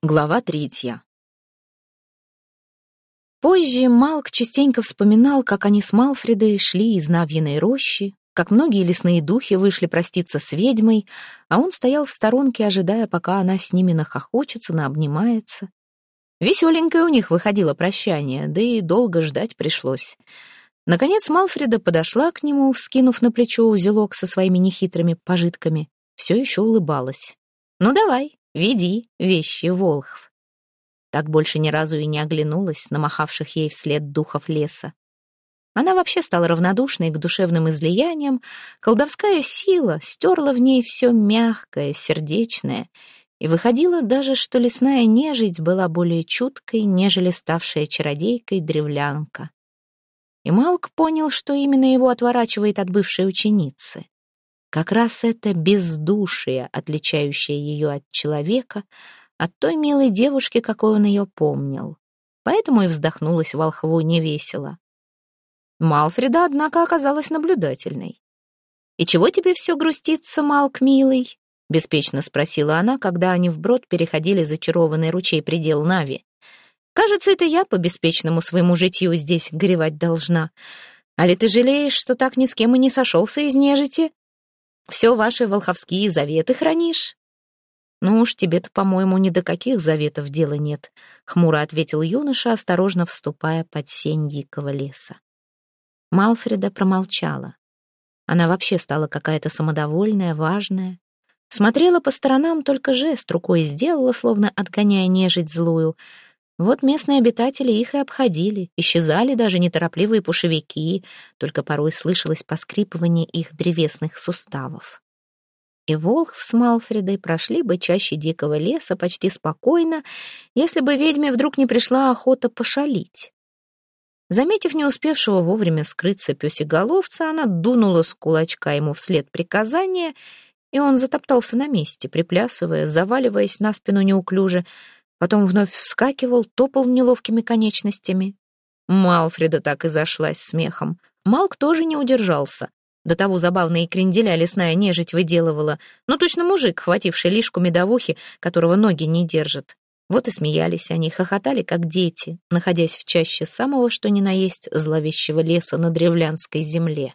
Глава третья. Позже Малк частенько вспоминал, как они с Малфредой шли из Навьиной рощи, как многие лесные духи вышли проститься с ведьмой, а он стоял в сторонке, ожидая, пока она с ними нахохочется, наобнимается. Веселенькое у них выходило прощание, да и долго ждать пришлось. Наконец Малфреда подошла к нему, вскинув на плечо узелок со своими нехитрыми пожитками. Все еще улыбалась. «Ну давай, Веди вещи, Волхв. Так больше ни разу и не оглянулась на махавших ей вслед духов леса. Она вообще стала равнодушной к душевным излияниям, колдовская сила стерла в ней все мягкое, сердечное, и выходило даже, что лесная нежить была более чуткой, нежели ставшая чародейкой древлянка. И Малк понял, что именно его отворачивает от бывшей ученицы. Как раз это бездушие, отличающее ее от человека, от той милой девушки, какой он ее помнил. Поэтому и вздохнулась волхву невесело. Малфреда, однако, оказалась наблюдательной. «И чего тебе все грустится, Малк, милый?» — беспечно спросила она, когда они вброд переходили зачарованный ручей предел Нави. «Кажется, это я по беспечному своему житью здесь горевать должна. А ли ты жалеешь, что так ни с кем и не сошелся из нежити?» Все ваши волховские заветы хранишь?» «Ну уж тебе-то, по-моему, ни до каких заветов дела нет», — хмуро ответил юноша, осторожно вступая под сень дикого леса. Малфреда промолчала. Она вообще стала какая-то самодовольная, важная. Смотрела по сторонам, только жест рукой сделала, словно отгоняя нежить злую — вот местные обитатели их и обходили, исчезали даже неторопливые пушевики, только порой слышалось поскрипывание их древесных суставов. И Волхв с Малфредой прошли бы чаще дикого леса почти спокойно, если бы ведьме вдруг не пришла охота пошалить. Заметив не успевшего вовремя скрыться пёсеголовца, она дунула с кулачка ему вслед приказания, и он затоптался на месте, приплясывая, заваливаясь на спину неуклюже, потом вновь вскакивал, топал неловкими конечностями. Малфреда так и зашлась смехом. Малк тоже не удержался. До того забавные кренделя лесная нежить выделывала. Ну, точно мужик, хвативший лишку медовухи, которого ноги не держат. Вот и смеялись они, хохотали, как дети, находясь в чаще самого что ни на есть зловещего леса на древлянской земле.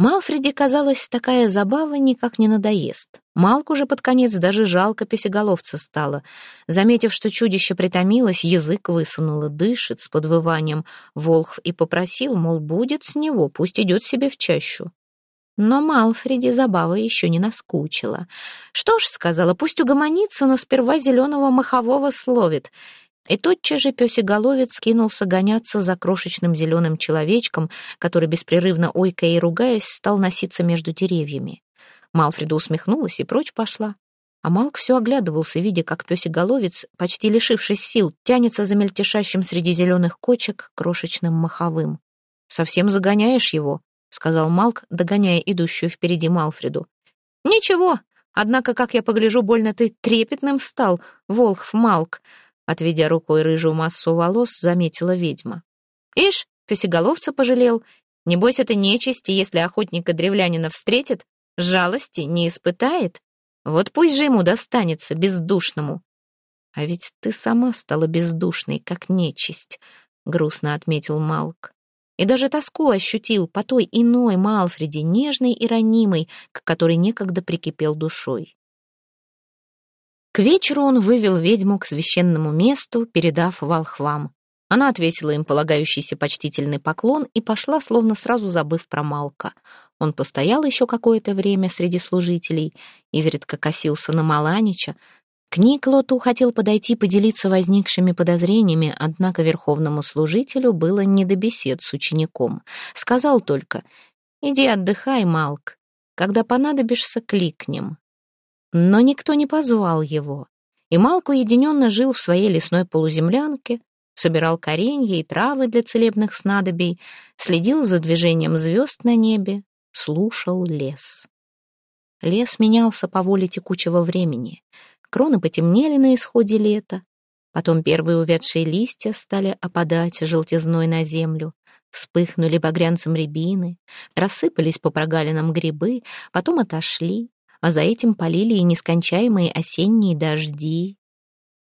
Малфреди, казалось, такая забава никак не надоест. Малку же под конец даже жалко песеголовца стало. Заметив, что чудище притомилось, язык высунуло, дышит с подвыванием. Волхв и попросил, мол, будет с него, пусть идет себе в чащу. Но Малфреди забава еще не наскучила. «Что ж», — сказала, — «пусть угомонится, но сперва зеленого махового словит. И тотчас же песеголовец кинулся гоняться за крошечным зеленым человечком, который, беспрерывно ойкая и ругаясь, стал носиться между деревьями. Малфреда усмехнулась и прочь пошла. А Малк все оглядывался, видя, как песеголовец, почти лишившись сил, тянется за мельтешащим среди зеленых кочек крошечным маховым. «Совсем загоняешь его», — сказал Малк, догоняя идущую впереди Малфреду. «Ничего, однако, как я погляжу, больно ты трепетным стал, Волхв Малк. Отведя рукой рыжую массу волос, заметила ведьма. «Ишь, песеголовца пожалел. Небось, это нечисть, и если охотника древлянина встретит, жалости не испытает. Вот пусть же ему достанется, бездушному». «А ведь ты сама стала бездушной, как нечисть», — грустно отметил Малк. И даже тоску ощутил по той иной Малфреде, нежной и ранимой, к которой некогда прикипел душой. К вечеру он вывел ведьму к священному месту, передав волхвам. Она отвесила им полагающийся почтительный поклон и пошла, словно сразу забыв про Малка. Он постоял еще какое-то время среди служителей, изредка косился на Маланича. К Никлоту хотел подойти поделиться возникшими подозрениями, однако верховному служителю было не до бесед с учеником. Сказал только «Иди отдыхай, Малк. Когда понадобишься, кликнем. Но никто не позвал его, и Малк уединенно жил в своей лесной полуземлянке, собирал коренья и травы для целебных снадобий, следил за движением звезд на небе, слушал лес. Лес менялся по воле текучего времени. Кроны потемнели на исходе лета, потом первые увядшие листья стали опадать желтизной на землю, вспыхнули багрянцем рябины, рассыпались по прогалинам грибы, потом отошли, а за этим полили и нескончаемые осенние дожди,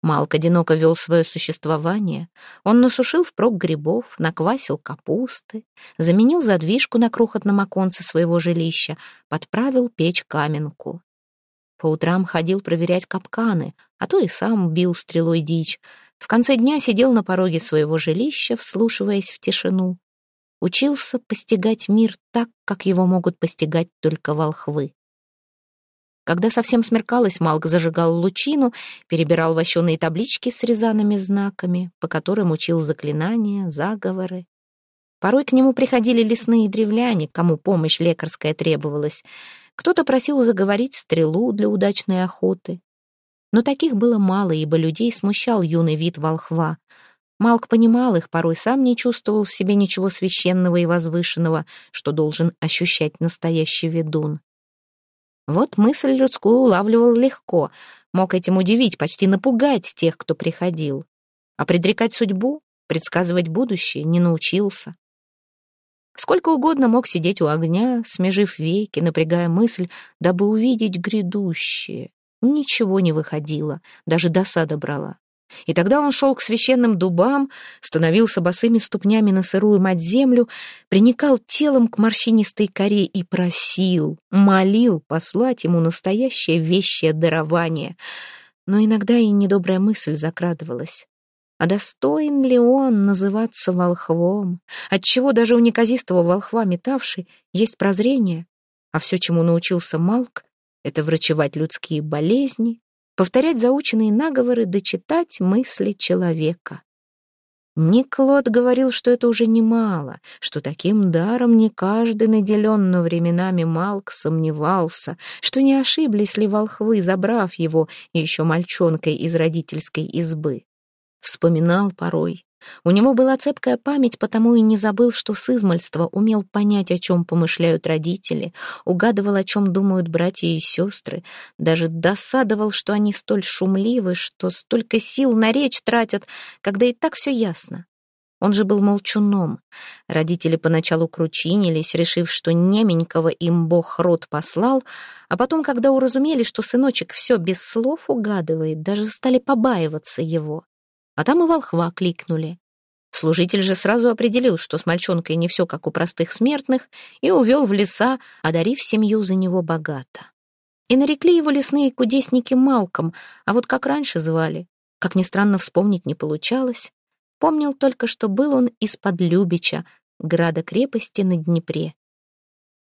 Малк одиноко вел свое существование. Он насушил впрок грибов, наквасил капусты, заменил задвижку на крохотном оконце своего жилища, подправил печь-каменку. По утрам ходил проверять капканы, а то и сам бил стрелой дичь. В конце дня сидел на пороге своего жилища, вслушиваясь в тишину. Учился постигать мир так, как его могут постигать только волхвы. Когда совсем смеркалось, Малк зажигал лучину, перебирал вощеные таблички с резанными знаками, по которым учил заклинания, заговоры. Порой к нему приходили лесные древляне, кому помощь лекарская требовалась. Кто-то просил заговорить стрелу для удачной охоты. Но таких было мало, ибо людей смущал юный вид волхва. Малк понимал их, порой сам не чувствовал в себе ничего священного и возвышенного, что должен ощущать настоящий ведун. Вот мысль людскую улавливал легко, мог этим удивить, почти напугать тех, кто приходил. А предрекать судьбу, предсказывать будущее не научился. Сколько угодно мог сидеть у огня, смежив веки, напрягая мысль, дабы увидеть грядущее. Ничего не выходило, даже досада брала. И тогда он шел к священным дубам, становился босыми ступнями на сырую мать землю, приникал телом к морщинистой коре и просил, молил послать ему настоящее вещее дарование. Но иногда и недобрая мысль закрадывалась. А достоин ли он называться волхвом? Отчего даже у неказистого волхва метавший есть прозрение? А все, чему научился Малк, это врачевать людские болезни, повторять заученные наговоры, дочитать мысли человека. Никлод говорил, что это уже немало, что таким даром не каждый наделен, но временами Малк сомневался, что не ошиблись ли волхвы, забрав его еще мальчонкой из родительской избы. Вспоминал порой, у него была цепкая память, потому и не забыл, что с измальства умел понять, о чем помышляют родители, угадывал, о чем думают братья и сестры, даже досадовал, что они столь шумливы, что столько сил на речь тратят, когда и так все ясно. Он же был молчуном. Родители поначалу кручинились, решив, что неменького им бог род послал, а потом, когда уразумели, что сыночек все без слов угадывает, даже стали побаиваться его а там и волхва кликнули. Служитель же сразу определил, что с мальчонкой не все как у простых смертных, и увел в леса, одарив семью за него богато. И нарекли его лесные кудесники Малком, а вот как раньше звали, как ни странно вспомнить не получалось. Помнил только, что был он из-под Любича, града-крепости на Днепре.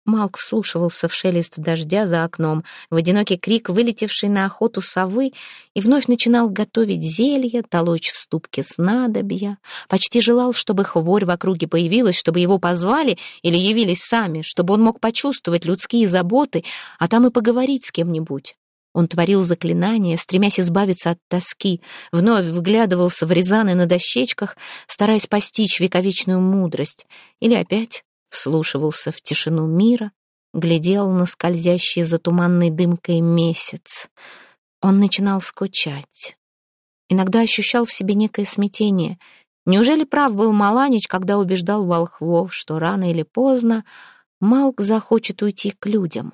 Малк вслушивался в шелест дождя за окном, в одинокий крик, вылетевший на охоту совы, и вновь начинал готовить зелья, толочь в ступке снадобья. Почти желал, чтобы хворь в округе появилась, чтобы его позвали или явились сами, чтобы он мог почувствовать людские заботы, а там и поговорить с кем-нибудь. Он творил заклинания, стремясь избавиться от тоски, вновь вглядывался в рязаны на дощечках, стараясь постичь вековечную мудрость, или опять вслушивался в тишину мира, глядел на скользящий за туманной дымкой месяц. Он начинал скучать. Иногда ощущал в себе некое смятение. Неужели прав был Маланич, когда убеждал волхвов, что рано или поздно Малк захочет уйти к людям?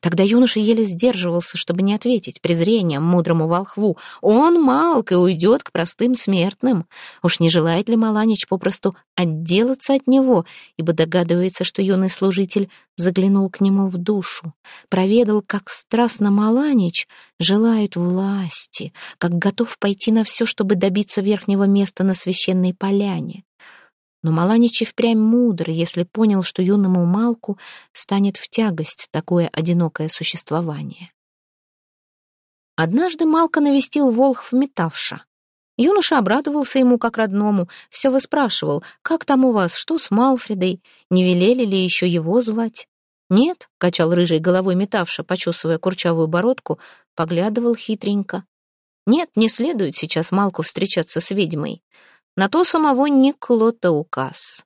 Тогда юноша еле сдерживался, чтобы не ответить презрением мудрому волхву. Он малк и уйдет к простым смертным. Уж не желает ли Маланич попросту отделаться от него, ибо догадывается, что юный служитель заглянул к нему в душу, проведал, как страстно Маланич желает власти, как готов пойти на все, чтобы добиться верхнего места на священной поляне. Но Маланич и впрямь мудр, если понял, что юному Малку станет в тягость такое одинокое существование. Однажды Малка навестил Волхв Метавша. Юноша обрадовался ему как родному, все выспрашивал, как там у вас, что с Малфредой, не велели ли еще его звать? «Нет», — качал рыжей головой Метавша, почесывая курчавую бородку, поглядывал хитренько. «Нет, не следует сейчас Малку встречаться с ведьмой. На то самого Никлота указ.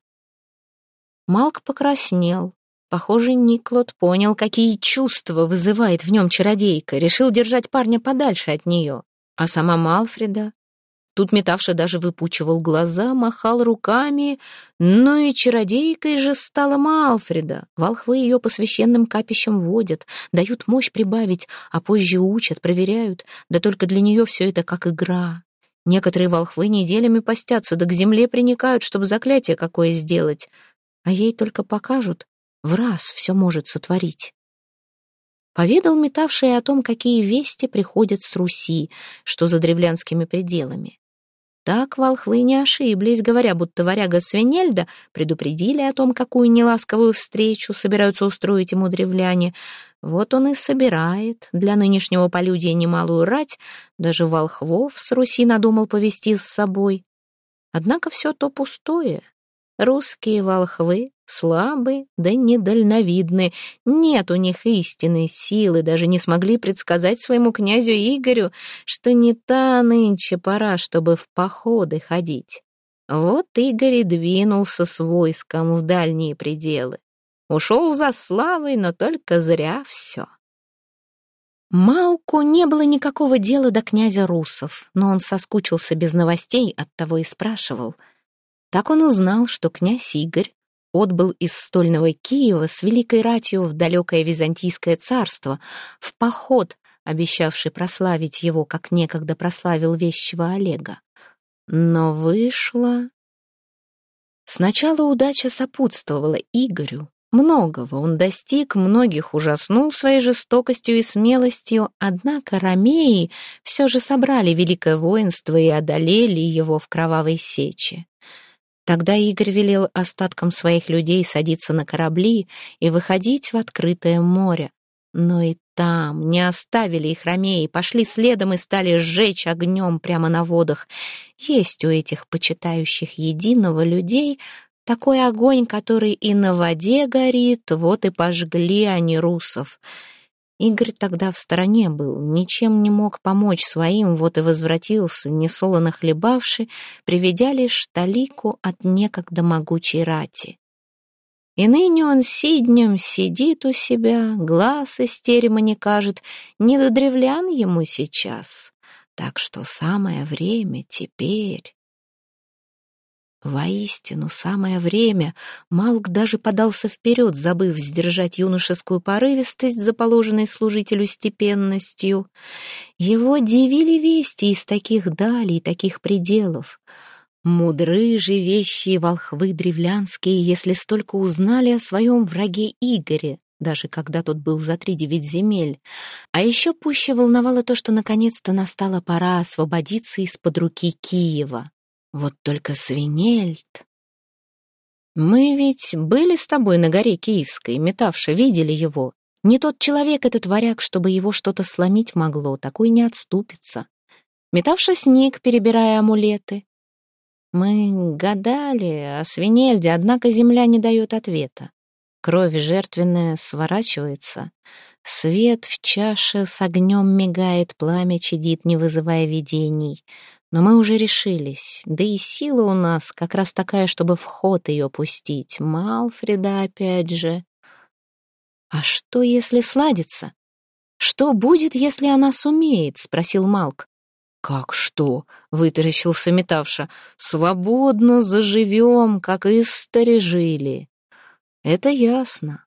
Малк покраснел. Похоже, Никлот понял, какие чувства вызывает в нем чародейка, решил держать парня подальше от нее. А сама Малфреда? Тут метавший даже выпучивал глаза, махал руками. Ну и чародейкой же стала Малфреда. Волхвы ее по священным капищам водят, дают мощь прибавить, а позже учат, проверяют. Да только для нее все это как игра. Некоторые волхвы неделями постятся, да к земле приникают, чтобы заклятие какое сделать. А ей только покажут, в раз все может сотворить. Поведал метавший о том, какие вести приходят с Руси, что за древлянскими пределами. Так волхвы не ошиблись, говоря, будто варяга Свинельда предупредили о том, какую неласковую встречу собираются устроить ему древляне. Вот он и собирает для нынешнего полюдия немалую рать, даже волхвов с Руси надумал повести с собой. Однако все то пустое. Русские волхвы слабы да недальновидны, нет у них истинной силы, даже не смогли предсказать своему князю Игорю, что не та нынче пора, чтобы в походы ходить. Вот Игорь и двинулся с войском в дальние пределы. Ушел за славой, но только зря все. Малку не было никакого дела до князя Русов, но он соскучился без новостей, оттого и спрашивал — так он узнал, что князь Игорь отбыл из стольного Киева с великой ратью в далекое Византийское царство, в поход, обещавший прославить его, как некогда прославил вещего Олега. Но вышло... Сначала удача сопутствовала Игорю. Многого он достиг, многих ужаснул своей жестокостью и смелостью, однако ромеи все же собрали великое воинство и одолели его в кровавой сече. Тогда Игорь велел остаткам своих людей садиться на корабли и выходить в открытое море. Но и там не оставили их ромеи, пошли следом и стали сжечь огнем прямо на водах. Есть у этих почитающих единого людей такой огонь, который и на воде горит, вот и пожгли они русов. Игорь тогда в стороне был, ничем не мог помочь своим, вот и возвратился, несолоно хлебавши, приведя лишь талику от некогда могучей рати. И ныне он сиднем сидит у себя, глаз из терема не кажет, не до древлян ему сейчас. Так что самое время теперь Воистину, самое время. Малк даже подался вперед, забыв сдержать юношескую порывистость за положенной служителю степенностью. Его дивили вести из таких далей, таких пределов. Мудры же вещи волхвы древлянские, если столько узнали о своем враге Игоре, даже когда тот был за три девять земель. А еще пуще волновало то, что наконец-то настала пора освободиться из-под руки Киева. Вот только свинельт. Мы ведь были с тобой на горе Киевской, метавши, видели его. Не тот человек этот варяг, чтобы его что-то сломить могло, такой не отступится. Метавши сник, перебирая амулеты. Мы гадали о свинельде, однако земля не дает ответа. Кровь жертвенная сворачивается. Свет в чаше с огнем мигает, пламя чадит, не вызывая видений. Но мы уже решились, да и сила у нас как раз такая, чтобы в ход ее пустить. Малфреда опять же. А что, если сладится? Что будет, если она сумеет? Спросил Малк. «Как что?» — вытаращился Метавша. «Свободно заживем, как и старежили». «Это ясно.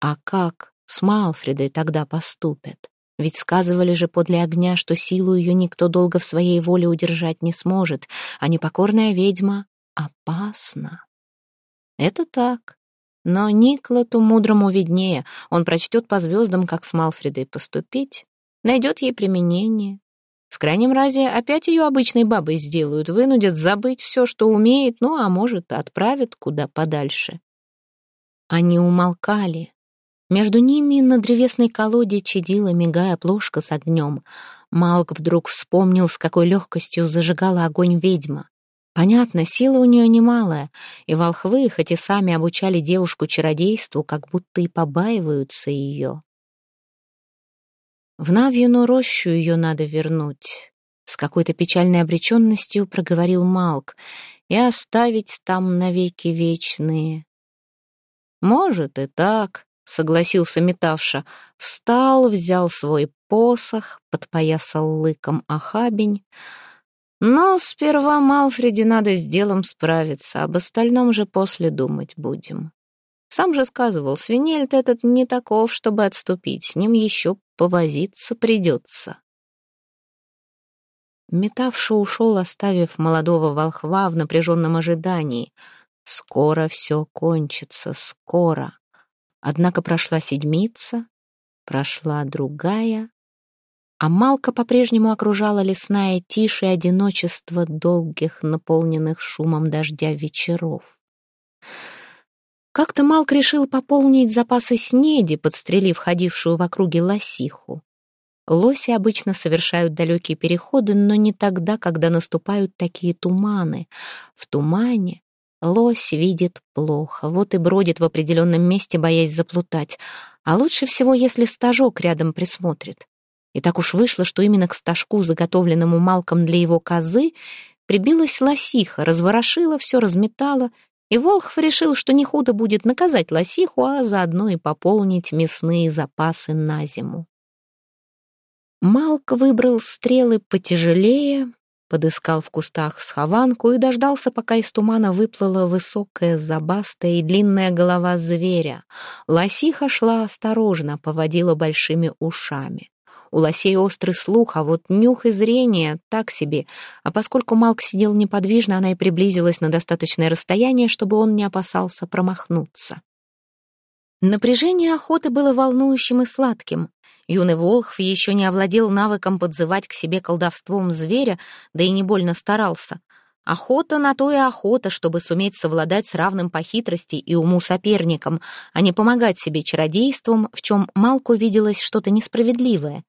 А как с Малфредой тогда поступят?» Ведь сказывали же подле огня, что силу ее никто долго в своей воле удержать не сможет, а непокорная ведьма опасна. Это так. Но Никлоту мудрому виднее. Он прочтет по звездам, как с Малфредой поступить, найдет ей применение. В крайнем разе опять ее обычной бабой сделают, вынудят забыть все, что умеет, ну, а может, отправят куда подальше. Они умолкали, между ними на древесной колоде чадила, мигая плошка с огнем. Малк вдруг вспомнил, с какой легкостью зажигала огонь ведьма. Понятно, сила у нее немалая, и волхвы, хоть и сами обучали девушку чародейству, как будто и побаиваются ее. В Навьину рощу ее надо вернуть. С какой-то печальной обреченностью проговорил Малк и оставить там навеки вечные. Может и так, согласился Метавша. Встал, взял свой посох, подпоясал лыком охабень. Но сперва Малфреди надо с делом справиться, об остальном же после думать будем. Сам же сказывал, свинельт этот не таков, чтобы отступить, с ним еще повозиться придется. Метавший ушел, оставив молодого волхва в напряженном ожидании. Скоро все кончится, скоро. Однако прошла седмица, прошла другая, а Малка по-прежнему окружала лесная тишь и одиночество долгих, наполненных шумом дождя вечеров. Как-то Малк решил пополнить запасы снеди, подстрелив ходившую в округе лосиху. Лоси обычно совершают далекие переходы, но не тогда, когда наступают такие туманы. В тумане лось видит плохо, вот и бродит в определенном месте, боясь заплутать. А лучше всего, если стажок рядом присмотрит. И так уж вышло, что именно к стажку, заготовленному Малком для его козы, прибилась лосиха, разворошила все, разметала, и Волхв решил, что не худо будет наказать лосиху, а заодно и пополнить мясные запасы на зиму. Малк выбрал стрелы потяжелее, подыскал в кустах схованку и дождался, пока из тумана выплыла высокая, забастая и длинная голова зверя. Лосиха шла осторожно, поводила большими ушами. У лосей острый слух, а вот нюх и зрение так себе. А поскольку Малк сидел неподвижно, она и приблизилась на достаточное расстояние, чтобы он не опасался промахнуться. Напряжение охоты было волнующим и сладким. Юный Волхв еще не овладел навыком подзывать к себе колдовством зверя, да и не больно старался. Охота на то и охота, чтобы суметь совладать с равным по хитрости и уму соперником, а не помогать себе чародейством, в чем Малку виделось что-то несправедливое.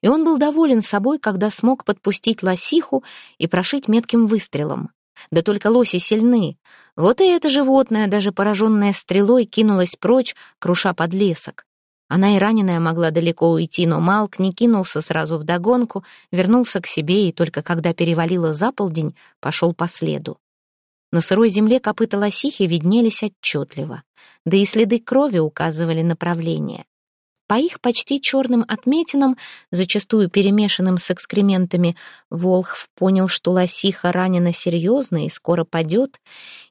И он был доволен собой, когда смог подпустить лосиху и прошить метким выстрелом. Да только лоси сильны. Вот и это животное, даже пораженное стрелой, кинулось прочь, круша подлесок. Она и раненая могла далеко уйти, но Малк не кинулся сразу вдогонку, вернулся к себе и только когда перевалило за полдень, пошел по следу. На сырой земле копыта лосихи виднелись отчетливо, да и следы крови указывали направление. По их почти черным отметинам, зачастую перемешанным с экскрементами, Волхв понял, что лосиха ранена серьезно и скоро падет,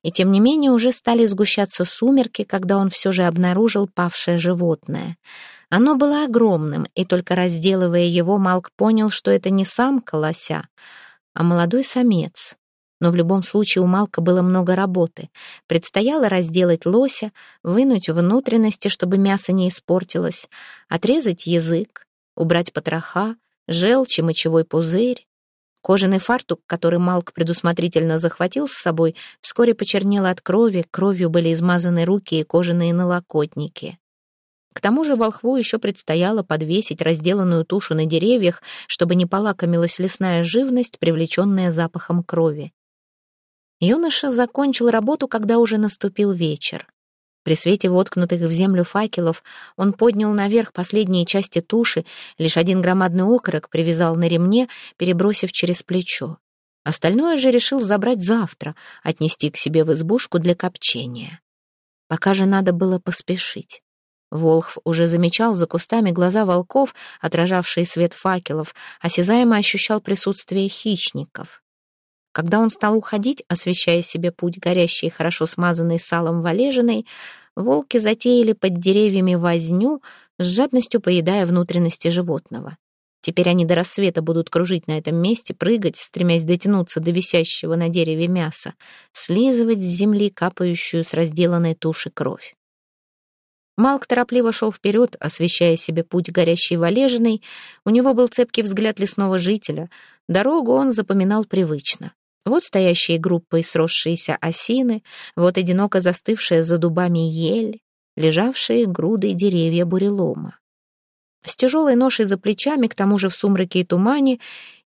и тем не менее уже стали сгущаться сумерки, когда он все же обнаружил павшее животное. Оно было огромным, и только разделывая его, Малк понял, что это не самка лося, а молодой самец. Но в любом случае у Малка было много работы. Предстояло разделать лося, вынуть внутренности, чтобы мясо не испортилось, отрезать язык, убрать потроха, желчь и мочевой пузырь. Кожаный фартук, который Малк предусмотрительно захватил с собой, вскоре почернел от крови, кровью были измазаны руки и кожаные налокотники. К тому же волхву еще предстояло подвесить разделанную тушу на деревьях, чтобы не полакомилась лесная живность, привлеченная запахом крови. Юноша закончил работу, когда уже наступил вечер. При свете воткнутых в землю факелов он поднял наверх последние части туши, лишь один громадный окорок привязал на ремне, перебросив через плечо. Остальное же решил забрать завтра, отнести к себе в избушку для копчения. Пока же надо было поспешить. Волхв уже замечал за кустами глаза волков, отражавшие свет факелов, осязаемо ощущал присутствие хищников. Когда он стал уходить, освещая себе путь горящей, хорошо смазанной салом валежиной, волки затеяли под деревьями возню, с жадностью поедая внутренности животного. Теперь они до рассвета будут кружить на этом месте, прыгать, стремясь дотянуться до висящего на дереве мяса, слизывать с земли капающую с разделанной туши кровь. Малк торопливо шел вперед, освещая себе путь горящей валежиной. У него был цепкий взгляд лесного жителя. Дорогу он запоминал привычно. Вот стоящие группой сросшиеся осины, вот одиноко застывшая за дубами ель, лежавшие грудой деревья бурелома. С тяжелой ношей за плечами, к тому же в сумраке и тумане,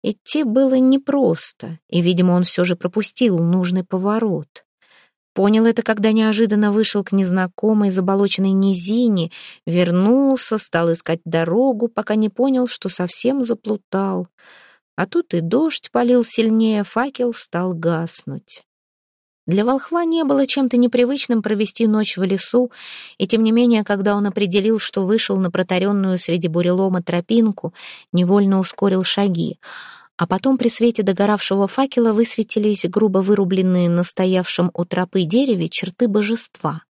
идти было непросто, и, видимо, он все же пропустил нужный поворот. Понял это, когда неожиданно вышел к незнакомой заболоченной низине, вернулся, стал искать дорогу, пока не понял, что совсем заплутал — а тут и дождь полил сильнее, факел стал гаснуть. Для волхва не было чем-то непривычным провести ночь в лесу, и тем не менее, когда он определил, что вышел на протаренную среди бурелома тропинку, невольно ускорил шаги. а потом при свете догоравшего факела высветились грубо вырубленные на стоявшем у тропы дереве черты божества.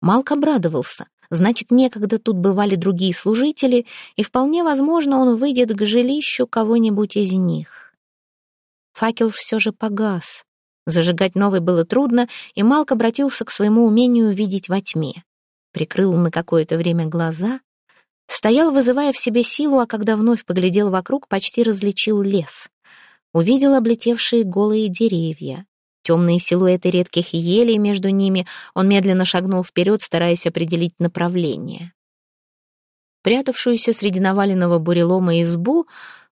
Малк обрадовался. Значит, некогда тут бывали другие служители, и вполне возможно, он выйдет к жилищу кого-нибудь из них. Факел все же погас. Зажигать новый было трудно, и Малк обратился к своему умению видеть во тьме. Прикрыл на какое-то время глаза Стоял, вызывая в себе силу, а когда вновь поглядел вокруг, почти различил лес. Увидел облетевшие голые деревья. Темные силуэты редких елей между ними, он медленно шагнул вперед, стараясь определить направление. Прятавшуюся среди наваленного бурелома избу,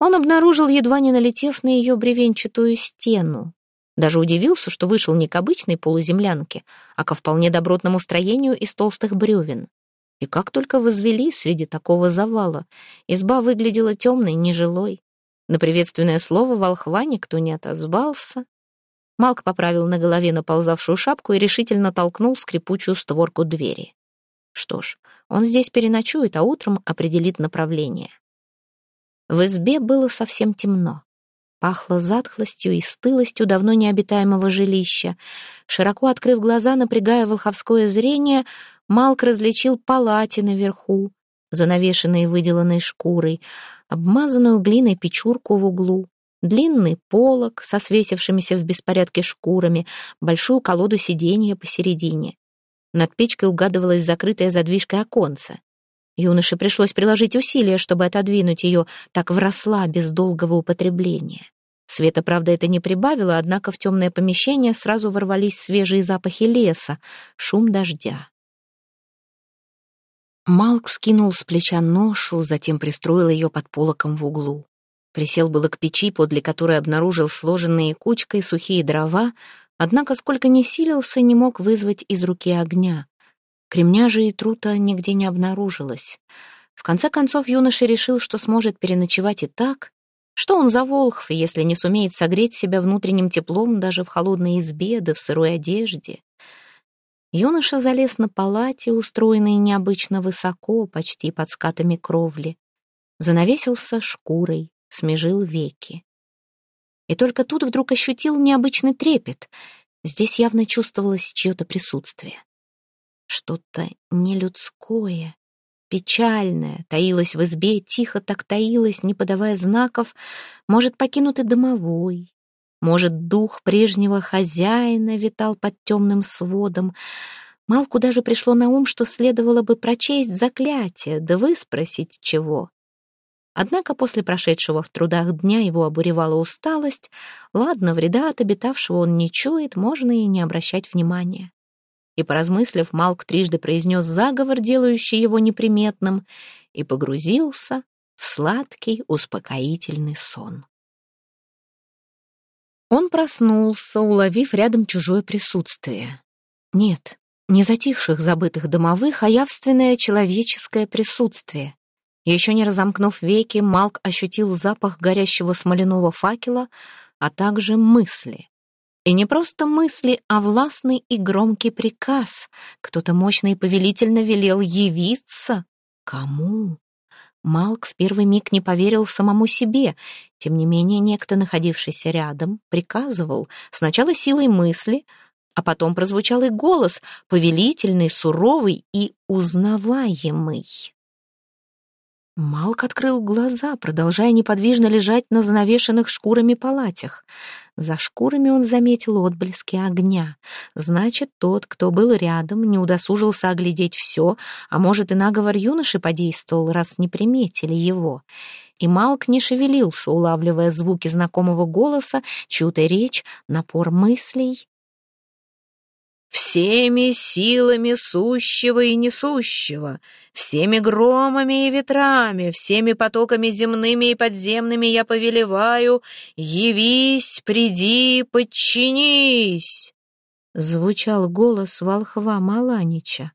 он обнаружил, едва не налетев на ее бревенчатую стену. Даже удивился, что вышел не к обычной полуземлянке, а ко вполне добротному строению из толстых бревен. И как только возвели среди такого завала, изба выглядела темной, нежилой. На приветственное слово волхва никто не отозвался. Малк поправил на голове наползавшую шапку и решительно толкнул скрипучую створку двери. Что ж, он здесь переночует, а утром определит направление. В избе было совсем темно. Пахло затхлостью и стылостью давно необитаемого жилища. Широко открыв глаза, напрягая волховское зрение, Малк различил палати наверху, занавешенные выделанной шкурой, обмазанную глиной печурку в углу, длинный полог со свесившимися в беспорядке шкурами, большую колоду сиденья посередине. Над печкой угадывалась закрытая задвижкой оконца. Юноше пришлось приложить усилия, чтобы отодвинуть ее, так вросла без долгого употребления. Света, правда, это не прибавило, однако в темное помещение сразу ворвались свежие запахи леса, шум дождя. Малк скинул с плеча ношу, затем пристроил ее под полоком в углу. Присел было к печи, подле которой обнаружил сложенные кучкой сухие дрова, однако сколько ни силился, не мог вызвать из руки огня. Кремня же и трута нигде не обнаружилось. В конце концов юноша решил, что сможет переночевать и так. Что он за волхв, если не сумеет согреть себя внутренним теплом даже в холодной избе да в сырой одежде? Юноша залез на палате, устроенной необычно высоко, почти под скатами кровли. Занавесился шкурой, смежил веки. И только тут вдруг ощутил необычный трепет. Здесь явно чувствовалось чье-то присутствие. Что-то нелюдское, печальное, таилось в избе, тихо так таилось, не подавая знаков, может, покинутый домовой, может, дух прежнего хозяина витал под темным сводом. Малку даже пришло на ум, что следовало бы прочесть заклятие, да выспросить чего. Однако после прошедшего в трудах дня его обуревала усталость. Ладно, вреда от обитавшего он не чует, можно и не обращать внимания и, поразмыслив, Малк трижды произнес заговор, делающий его неприметным, и погрузился в сладкий, успокоительный сон. Он проснулся, уловив рядом чужое присутствие. Нет, не затихших забытых домовых, а явственное человеческое присутствие. Еще не разомкнув веки, Малк ощутил запах горящего смоляного факела, а также мысли. И не просто мысли, а властный и громкий приказ. Кто-то мощно и повелительно велел явиться. Кому? Малк в первый миг не поверил самому себе. Тем не менее, некто, находившийся рядом, приказывал сначала силой мысли, а потом прозвучал и голос, повелительный, суровый и узнаваемый. Малк открыл глаза, продолжая неподвижно лежать на занавешенных шкурами палатях. За шкурами он заметил отблески огня. Значит, тот, кто был рядом, не удосужился оглядеть все, а может, и наговор юноши подействовал, раз не приметили его. И Малк не шевелился, улавливая звуки знакомого голоса, чью-то речь, напор мыслей всеми силами сущего и несущего, всеми громами и ветрами, всеми потоками земными и подземными я повелеваю, явись, приди, подчинись!» Звучал голос волхва Маланича.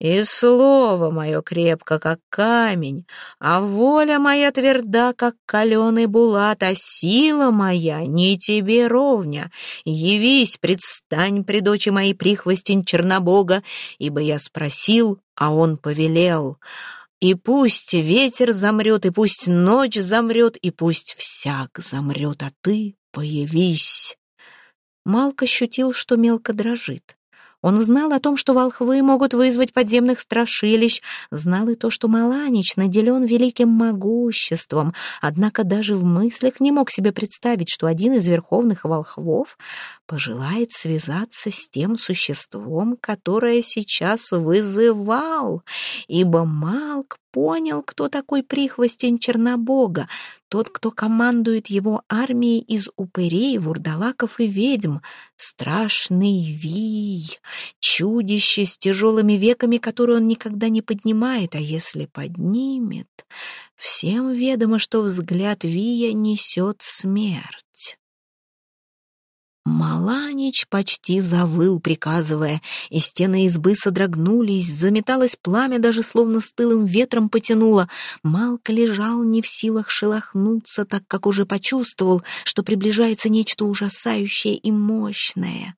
И слово мое крепко, как камень, а воля моя тверда, как каленый булат, а сила моя не тебе ровня. Явись, предстань пред очи моей прихвостень Чернобога, ибо я спросил, а он повелел. И пусть ветер замрет, и пусть ночь замрет, и пусть всяк замрет, а ты появись. Малк ощутил, что мелко дрожит. Он знал о том, что волхвы могут вызвать подземных страшилищ, знал и то, что Маланич наделен великим могуществом, однако даже в мыслях не мог себе представить, что один из верховных волхвов пожелает связаться с тем существом, которое сейчас вызывал, ибо Малк понял, кто такой прихвостень Чернобога, тот, кто командует его армией из упырей, вурдалаков и ведьм, страшный Вий, чудище с тяжелыми веками, которые он никогда не поднимает, а если поднимет, всем ведомо, что взгляд Вия несет смерть. Маланич почти завыл, приказывая, и стены избы содрогнулись, заметалось пламя, даже словно стылым ветром потянуло. Малка лежал не в силах шелохнуться, так как уже почувствовал, что приближается нечто ужасающее и мощное.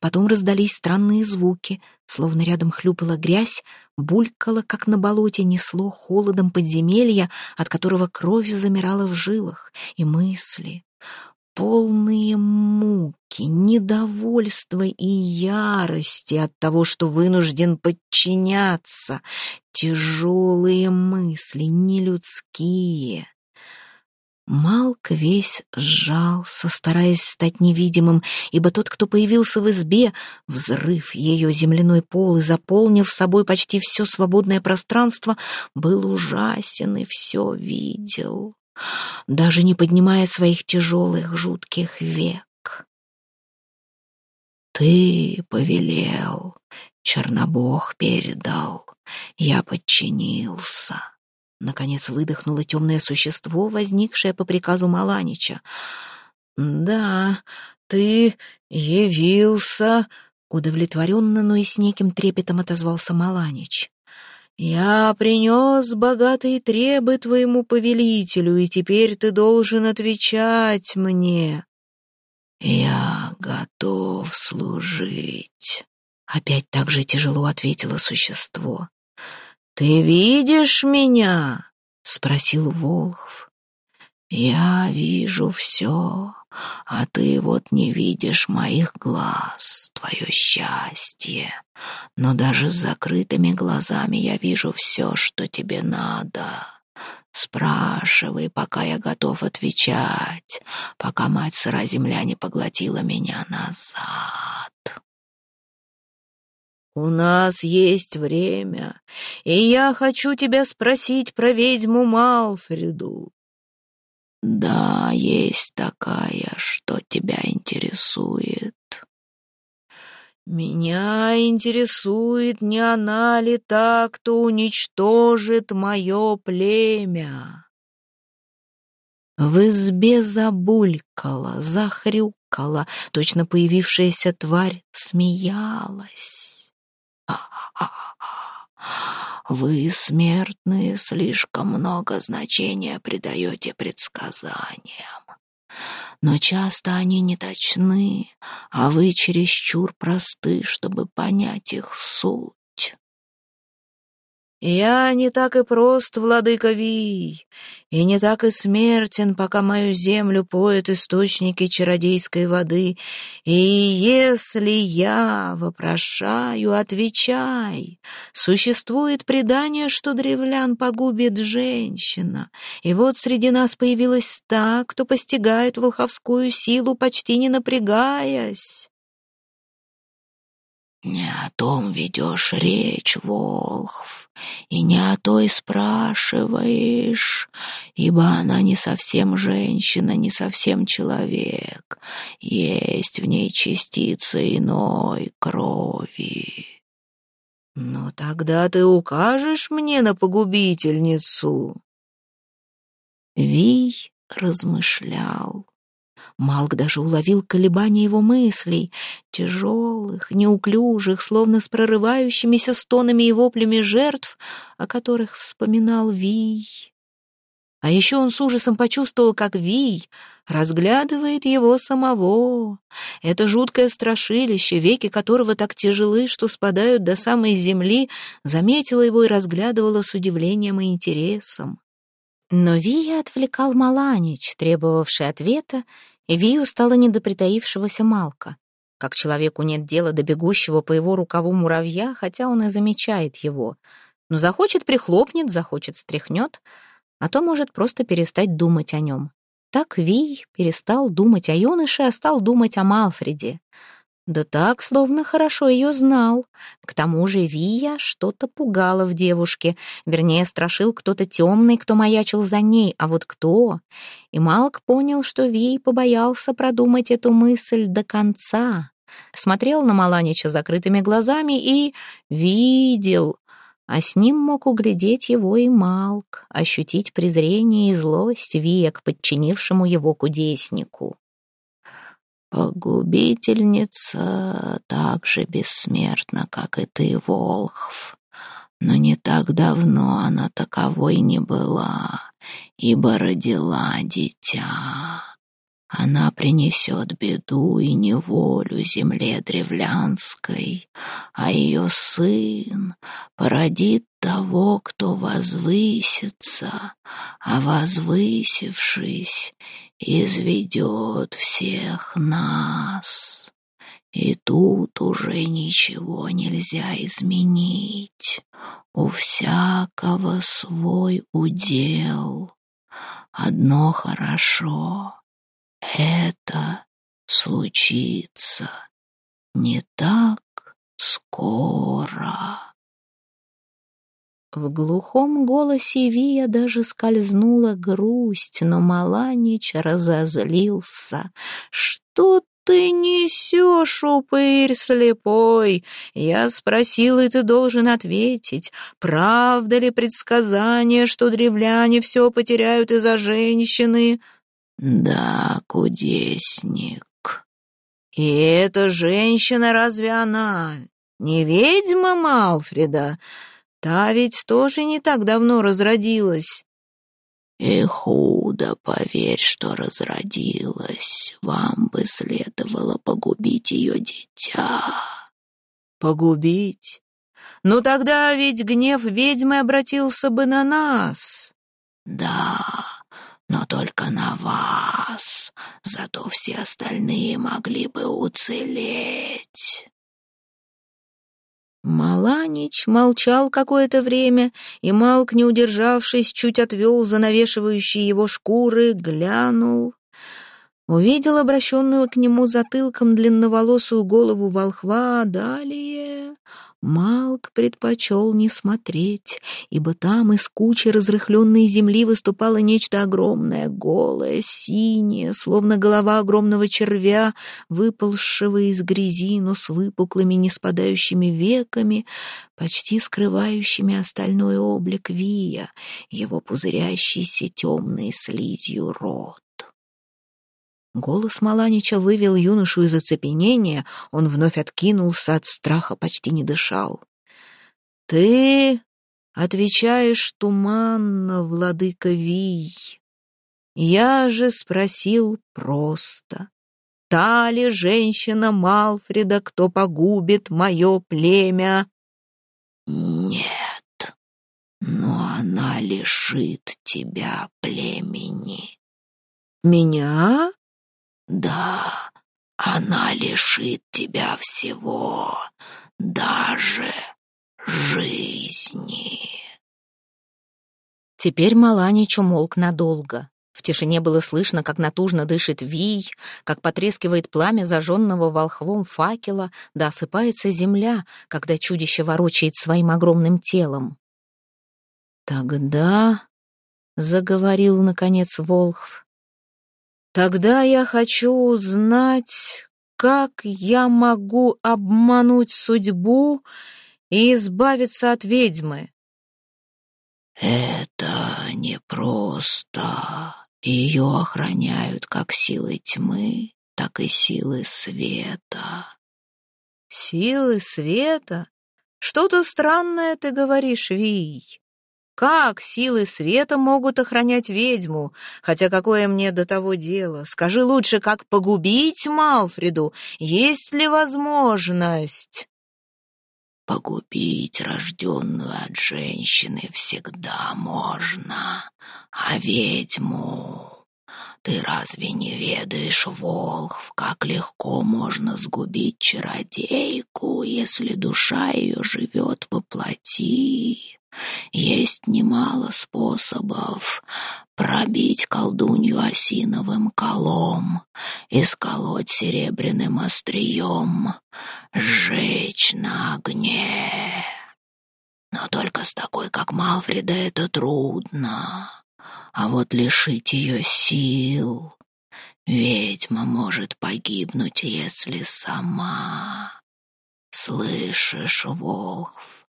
Потом раздались странные звуки, словно рядом хлюпала грязь, булькало, как на болоте, несло холодом подземелья, от которого кровь замирала в жилах, и мысли полные муки, недовольства и ярости от того, что вынужден подчиняться, тяжелые мысли, нелюдские. Малк весь сжался, стараясь стать невидимым, ибо тот, кто появился в избе, взрыв ее земляной пол и заполнив собой почти все свободное пространство, был ужасен и все видел даже не поднимая своих тяжелых жутких век. Ты повелел, Чернобог передал, я подчинился. Наконец выдохнуло темное существо, возникшее по приказу Маланича. «Да, ты явился», — удовлетворенно, но и с неким трепетом отозвался Маланич. «Я принес богатые требы твоему повелителю, и теперь ты должен отвечать мне». «Я готов служить», — опять так же тяжело ответило существо. «Ты видишь меня?» — спросил Волхв. «Я вижу все, а ты вот не видишь моих глаз, твое счастье. Но даже с закрытыми глазами я вижу все, что тебе надо. Спрашивай, пока я готов отвечать, пока мать сыра земля не поглотила меня назад. «У нас есть время, и я хочу тебя спросить про ведьму Малфреду. Да, есть такая, что тебя интересует. Меня интересует, не она ли та, кто уничтожит мое племя. В избе забулькала, захрюкала, точно появившаяся тварь смеялась. Вы, смертные, слишком много значения придаете предсказаниям. Но часто они не точны, а вы чересчур просты, чтобы понять их суть. Я не так и прост, владыка Вий, и не так и смертен, пока мою землю поют источники чародейской воды. И если я вопрошаю, отвечай. Существует предание, что древлян погубит женщина, и вот среди нас появилась та, кто постигает волховскую силу, почти не напрягаясь. «Не о том ведешь речь, Волхв, и не о той спрашиваешь, ибо она не совсем женщина, не совсем человек, есть в ней частица иной крови». «Но тогда ты укажешь мне на погубительницу?» Вий размышлял. Малк даже уловил колебания его мыслей, тяжелых, неуклюжих, словно с прорывающимися стонами и воплями жертв, о которых вспоминал Вий. А еще он с ужасом почувствовал, как Вий разглядывает его самого. Это жуткое страшилище, веки которого так тяжелы, что спадают до самой земли, заметила его и разглядывала с удивлением и интересом. Но Вия отвлекал Маланич, требовавший ответа, Вию стало не до притаившегося Малка. Как человеку нет дела до бегущего по его рукаву муравья, хотя он и замечает его. Но захочет — прихлопнет, захочет — стряхнет, а то может просто перестать думать о нем. Так Вий перестал думать о юноше, а стал думать о Малфреде. Да так, словно хорошо ее знал. К тому же Вия что-то пугало в девушке, вернее, страшил кто-то темный, кто маячил за ней, а вот кто? И Малк понял, что Вий побоялся продумать эту мысль до конца. Смотрел на Маланича закрытыми глазами и видел, а с ним мог углядеть его и Малк, ощутить презрение и злость век, подчинившему его кудеснику. «Погубительница так же бессмертна, как и ты, Волхв, но не так давно она таковой не была, ибо родила дитя». Она принесет беду и неволю земле древлянской, а ее сын породит того, кто возвысится, а возвысившись, изведет всех нас. И тут уже ничего нельзя изменить, у всякого свой удел. Одно хорошо — это случится не так скоро. В глухом голосе Вия даже скользнула грусть, но Маланич разозлился. «Что ты несешь, упырь слепой? Я спросил, и ты должен ответить. Правда ли предсказание, что древляне все потеряют из-за женщины?» «Да, кудесник. И эта женщина разве она не ведьма Малфреда? Та ведь тоже не так давно разродилась». «И худо, поверь, что разродилась. Вам бы следовало погубить ее дитя». «Погубить? Ну тогда ведь гнев ведьмы обратился бы на нас». «Да, но только на вас, зато все остальные могли бы уцелеть». Маланич молчал какое-то время, и Малк, не удержавшись, чуть отвел занавешивающие его шкуры, глянул. Увидел обращенную к нему затылком длинноволосую голову волхва, а далее Малк предпочел не смотреть, ибо там из кучи разрыхленной земли выступало нечто огромное, голое, синее, словно голова огромного червя, выползшего из грязи, но с выпуклыми, не спадающими веками, почти скрывающими остальной облик Вия, его пузырящийся темной слизью рот. Голос Маланича вывел юношу из оцепенения, он вновь откинулся от страха, почти не дышал. «Ты отвечаешь туманно, владыка Вий. Я же спросил просто, та ли женщина Малфреда, кто погубит мое племя?» «Нет, но она лишит тебя племени». «Меня?» Да, она лишит тебя всего, даже жизни. Теперь Маланич умолк надолго. В тишине было слышно, как натужно дышит вий, как потрескивает пламя зажженного волхвом факела, да осыпается земля, когда чудище ворочает своим огромным телом. «Тогда...» — заговорил, наконец, Волхв. Тогда я хочу узнать, как я могу обмануть судьбу и избавиться от ведьмы. Это непросто. Ее охраняют как силы тьмы, так и силы света. Силы света? Что-то странное ты говоришь, Вий. Как силы света могут охранять ведьму? Хотя какое мне до того дело? Скажи лучше, как погубить Малфреду? Есть ли возможность? Погубить рожденную от женщины всегда можно, а ведьму... Ты разве не ведаешь, Волхв, как легко можно сгубить чародейку, если душа ее живет во плоти? Есть немало способов пробить колдунью осиновым колом, исколоть серебряным острием, сжечь на огне. Но только с такой, как Малфреда, это трудно. А вот лишить ее сил ведьма может погибнуть, если сама. Слышишь, Волхв,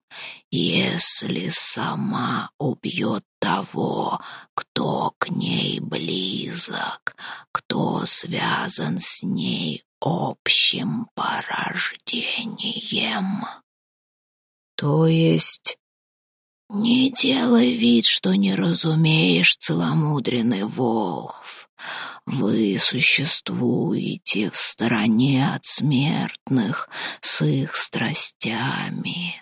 если сама убьет того, кто к ней близок, кто связан с ней общим порождением. То есть... Не делай вид, что не разумеешь, целомудренный Волхв. Вы существуете в стороне от смертных с их страстями,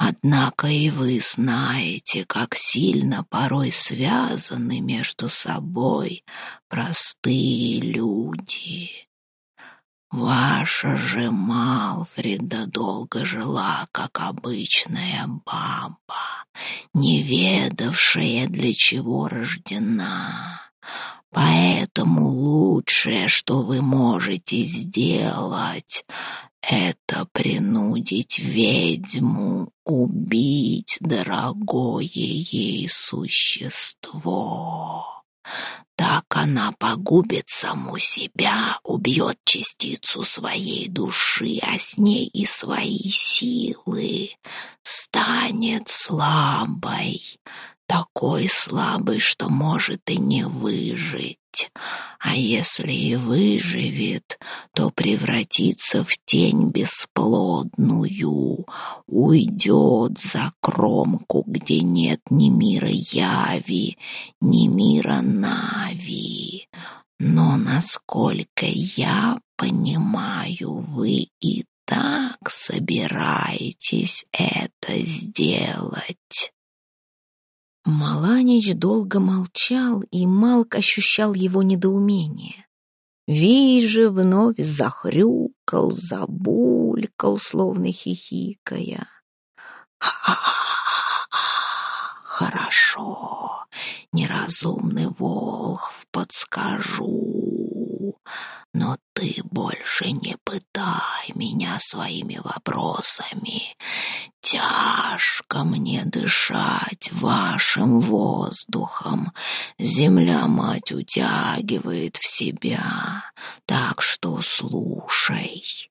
Однако и вы знаете, как сильно порой связаны между собой простые люди. Ваша же Малфреда долго жила, как обычная баба, не ведавшая, для чего рождена. Поэтому лучшее, что вы можете сделать, это принудить ведьму убить дорогое ей существо. Так она погубит саму себя, убьет частицу своей души, а с ней и свои силы, станет слабой, такой слабый, что может и не выжить. А если и выживет, то превратится в тень бесплодную, уйдет за кромку, где нет ни мира яви, ни мира нави. Но, насколько я понимаю, вы и так собираетесь это сделать. Маланич долго молчал, и Малк ощущал его недоумение. Вижу, вновь захрюкал, забулькал, словно хихикая. «Ха-ха-ха! Хорошо, неразумный волхв, подскажу. Но ты больше не пытай меня своими вопросами. Тяжко мне дышать вашим воздухом. Земля-мать утягивает в себя, так что слушай.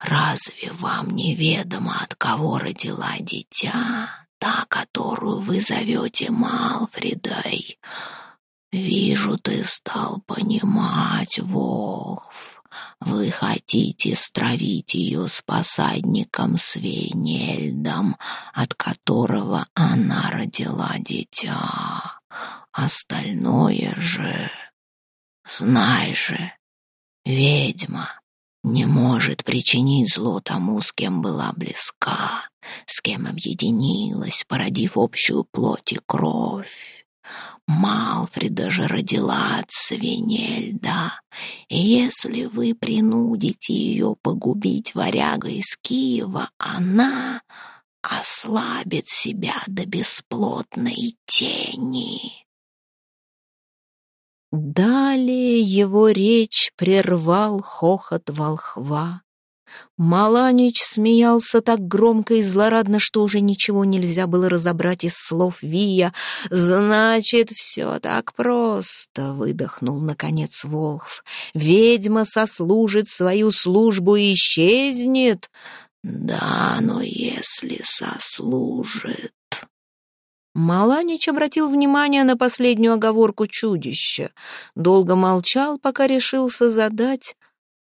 Разве вам неведомо, от кого родила дитя, та, которую вы зовете Малфредой?» Вижу, ты стал понимать, Волхв. Вы хотите стравить ее с посадником Свейнельдом, от которого она родила дитя. Остальное же... Знай же, ведьма не может причинить зло тому, с кем была близка, с кем объединилась, породив общую плоть и кровь. Малфреда же родила от свинельда, если вы принудите ее погубить варяга из Киева, она ослабит себя до бесплотной тени. Далее его речь прервал хохот волхва. Маланич смеялся так громко и злорадно, что уже ничего нельзя было разобрать из слов Вия. «Значит, все так просто», — выдохнул, наконец, Волхв. «Ведьма сослужит свою службу и исчезнет». «Да, но если сослужит...» Маланич обратил внимание на последнюю оговорку чудища. Долго молчал, пока решился задать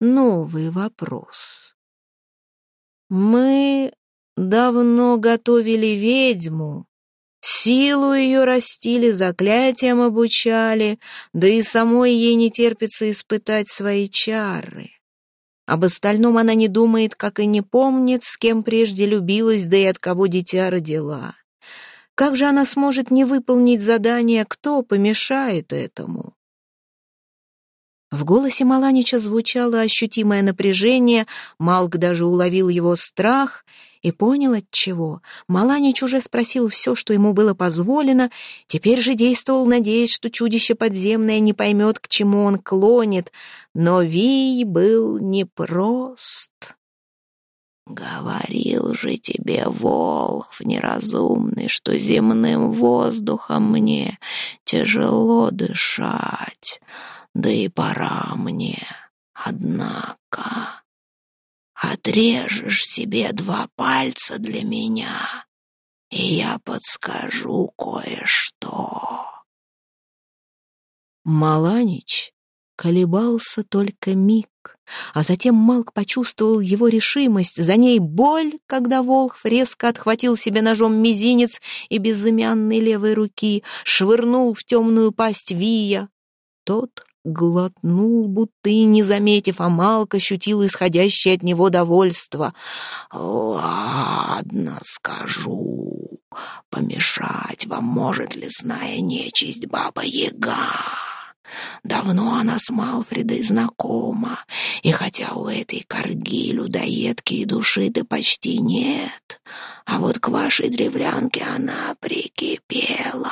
новый вопрос. Мы давно готовили ведьму, Силу ее растили, заклятием обучали, да и самой ей не терпится испытать свои чары. Об остальном она не думает, как и не помнит, с кем прежде любилась, да и от кого дитя родила. Как же она сможет не выполнить задание, кто помешает этому? В голосе Маланича звучало ощутимое напряжение, Малк даже уловил его страх и понял от чего. Маланич уже спросил все, что ему было позволено, теперь же действовал, надеясь, что чудище подземное не поймет, к чему он клонит, но Вий был непрост. «Говорил же тебе, Волхв неразумный, что земным воздухом мне тяжело дышать, да и пора мне, однако...» Отрежешь себе два пальца для меня, и я подскажу кое-что. Маланич колебался только миг, а затем Малк почувствовал его решимость, за ней боль, когда Волхв резко отхватил себе ножом мизинец и безымянной левой руки швырнул в темную пасть Вия. Тот глотнул, будто и не заметив, а Малк ощутил исходящее от него довольство. «Ладно, скажу. Помешать вам может лесная нечисть Баба-Яга». Давно она с Малфредой знакома, и хотя у этой корги людоедки и души-то почти нет, а вот к вашей древлянке она прикипела.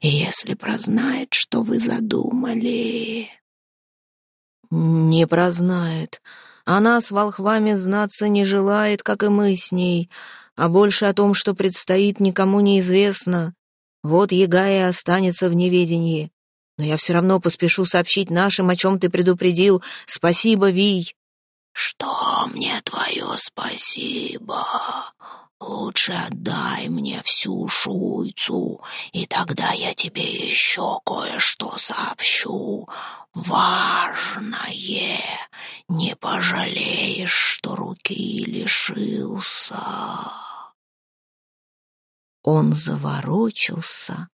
И если прознает, что вы задумали...» «Не прознает. Она с волхвами знаться не желает, как и мы с ней, а больше о том, что предстоит, никому неизвестно. Вот яга и останется в неведении. Но я все равно поспешу сообщить нашим, о чем ты предупредил. Спасибо, Вий». «Что мне твое спасибо? Лучше отдай мне всю шуйцу, и тогда я тебе еще кое-что сообщу. Важное. Не пожалеешь, что руки лишился». Он заворочился,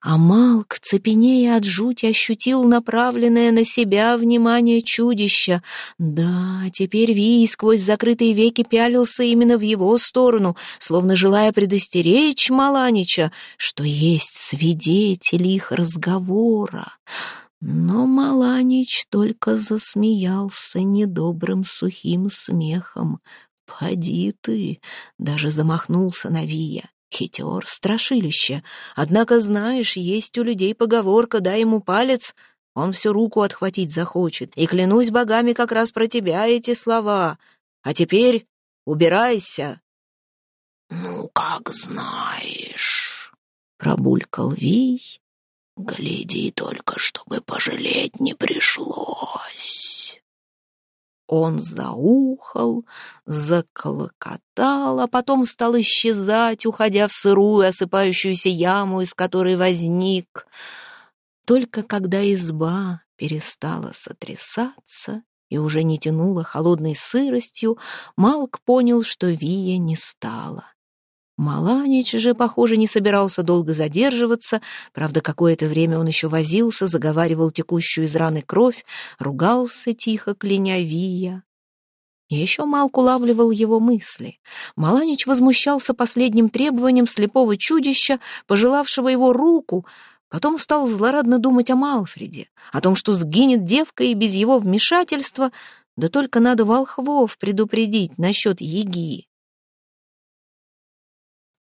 а Малк, цепенея от жути, ощутил направленное на себя внимание чудища. Да, теперь Вий сквозь закрытые веки пялился именно в его сторону, словно желая предостеречь Маланича, что есть свидетель их разговора. Но Маланич только засмеялся недобрым сухим смехом. «Поди ты!» — даже замахнулся на Вия. Хитер, страшилище. Однако, знаешь, есть у людей поговорка «дай ему палец», он всю руку отхватить захочет. И клянусь богами как раз про тебя эти слова. А теперь убирайся. «Ну, как знаешь», — пробулькал Вий. «Гляди только, чтобы пожалеть не пришлось». Он заухал, заколокотал, а потом стал исчезать, уходя в сырую, осыпающуюся яму, из которой возник. Только когда изба перестала сотрясаться и уже не тянула холодной сыростью, Малк понял, что Вия не стало. Маланич же, похоже, не собирался долго задерживаться, правда, какое-то время он еще возился, заговаривал текущую из раны кровь, ругался тихо, кляня Вия. И еще Малк улавливал его мысли. Маланич возмущался последним требованием слепого чудища, пожелавшего его руку, потом стал злорадно думать о Малфреде, о том, что сгинет девка и без его вмешательства, да только надо волхвов предупредить насчет Еги.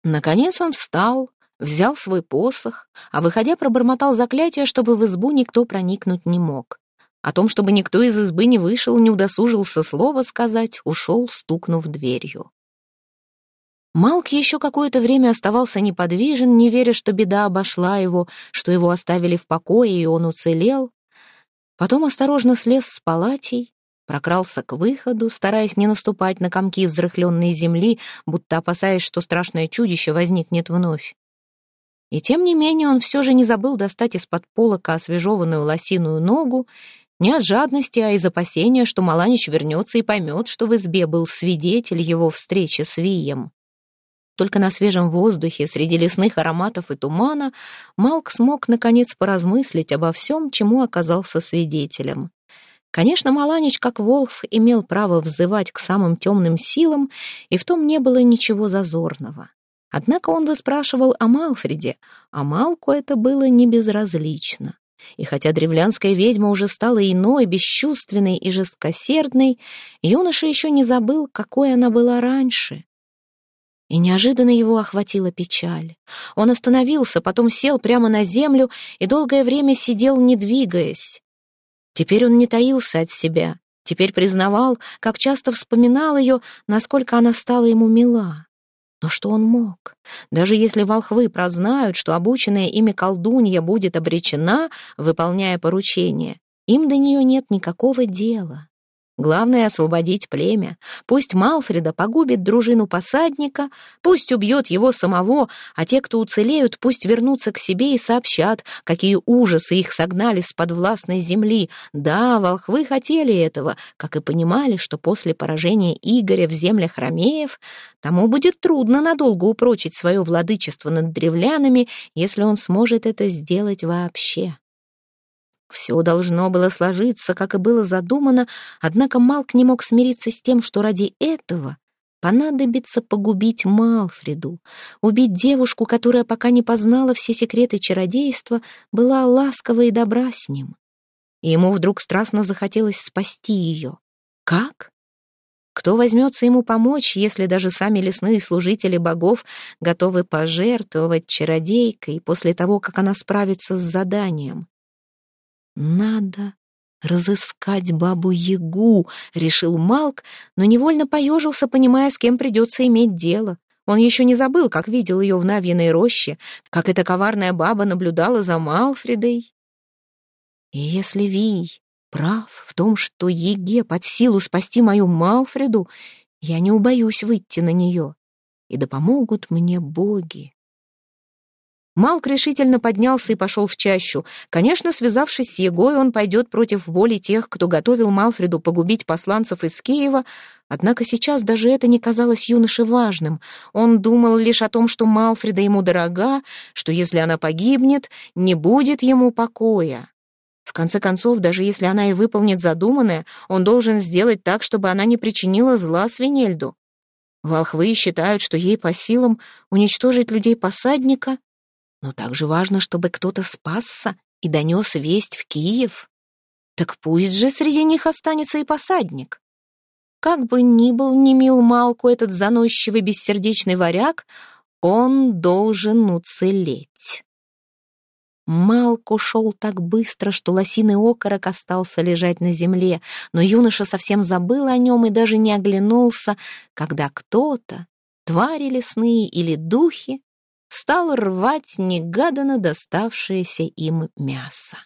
Наконец он встал, взял свой посох, а, выходя, пробормотал заклятие, чтобы в избу никто проникнуть не мог. О том, чтобы никто из избы не вышел, не удосужился слова сказать, ушел, стукнув дверью. Малк еще какое-то время оставался неподвижен, не веря, что беда обошла его, что его оставили в покое, и он уцелел. Потом осторожно слез с палатей, прокрался к выходу, стараясь не наступать на комки взрыхленной земли, будто опасаясь, что страшное чудище возникнет вновь. И тем не менее он все же не забыл достать из-под полока освежеванную лосиную ногу, не от жадности, а из опасения, что Маланич вернется и поймет, что в избе был свидетель его встречи с Вием. Только на свежем воздухе, среди лесных ароматов и тумана, Малк смог, наконец, поразмыслить обо всем, чему оказался свидетелем. Конечно, Маланич, как Волф, имел право взывать к самым темным силам, и в том не было ничего зазорного. Однако он выспрашивал о Малфреде, а Малку это было не безразлично. И хотя древлянская ведьма уже стала иной, бесчувственной и жесткосердной, юноша еще не забыл, какой она была раньше. И неожиданно его охватила печаль. Он остановился, потом сел прямо на землю и долгое время сидел, не двигаясь. Теперь он не таился от себя, теперь признавал, как часто вспоминал ее, насколько она стала ему мила. Но что он мог? Даже если волхвы прознают, что обученная ими колдунья будет обречена, выполняя поручение, им до нее нет никакого дела. Главное — освободить племя. Пусть Малфреда погубит дружину посадника, пусть убьет его самого, а те, кто уцелеют, пусть вернутся к себе и сообщат, какие ужасы их согнали с подвластной земли. Да, волхвы хотели этого, как и понимали, что после поражения Игоря в землях Ромеев тому будет трудно надолго упрочить свое владычество над древлянами, если он сможет это сделать вообще. Все должно было сложиться, как и было задумано, однако Малк не мог смириться с тем, что ради этого понадобится погубить Малфреду, убить девушку, которая пока не познала все секреты чародейства, была ласкова и добра с ним. И ему вдруг страстно захотелось спасти ее. Как? Кто возьмется ему помочь, если даже сами лесные служители богов готовы пожертвовать чародейкой после того, как она справится с заданием? «Надо разыскать бабу-ягу», — решил Малк, но невольно поежился, понимая, с кем придется иметь дело. Он еще не забыл, как видел ее в Навьиной роще, как эта коварная баба наблюдала за Малфредой. И если Вий прав в том, что Еге под силу спасти мою Малфреду, я не убоюсь выйти на нее, и да помогут мне боги. Малк решительно поднялся и пошел в чащу. Конечно, связавшись с Егой, он пойдет против воли тех, кто готовил Малфреду погубить посланцев из Киева, однако сейчас даже это не казалось юноше важным. Он думал лишь о том, что Малфреда ему дорога, что если она погибнет, не будет ему покоя. В конце концов, даже если она и выполнит задуманное, он должен сделать так, чтобы она не причинила зла Свинельду. Волхвы считают, что ей по силам уничтожить людей-посадника, но также важно, чтобы кто-то спасся и донес весть в Киев. Так пусть же среди них останется и посадник. Как бы ни был не мил Малку этот заносчивый бессердечный варяг, он должен уцелеть. Малк ушел так быстро, что лосиный окорок остался лежать на земле, но юноша совсем забыл о нем и даже не оглянулся, когда кто-то, твари лесные или духи, стал рвать негаданно доставшееся им мясо.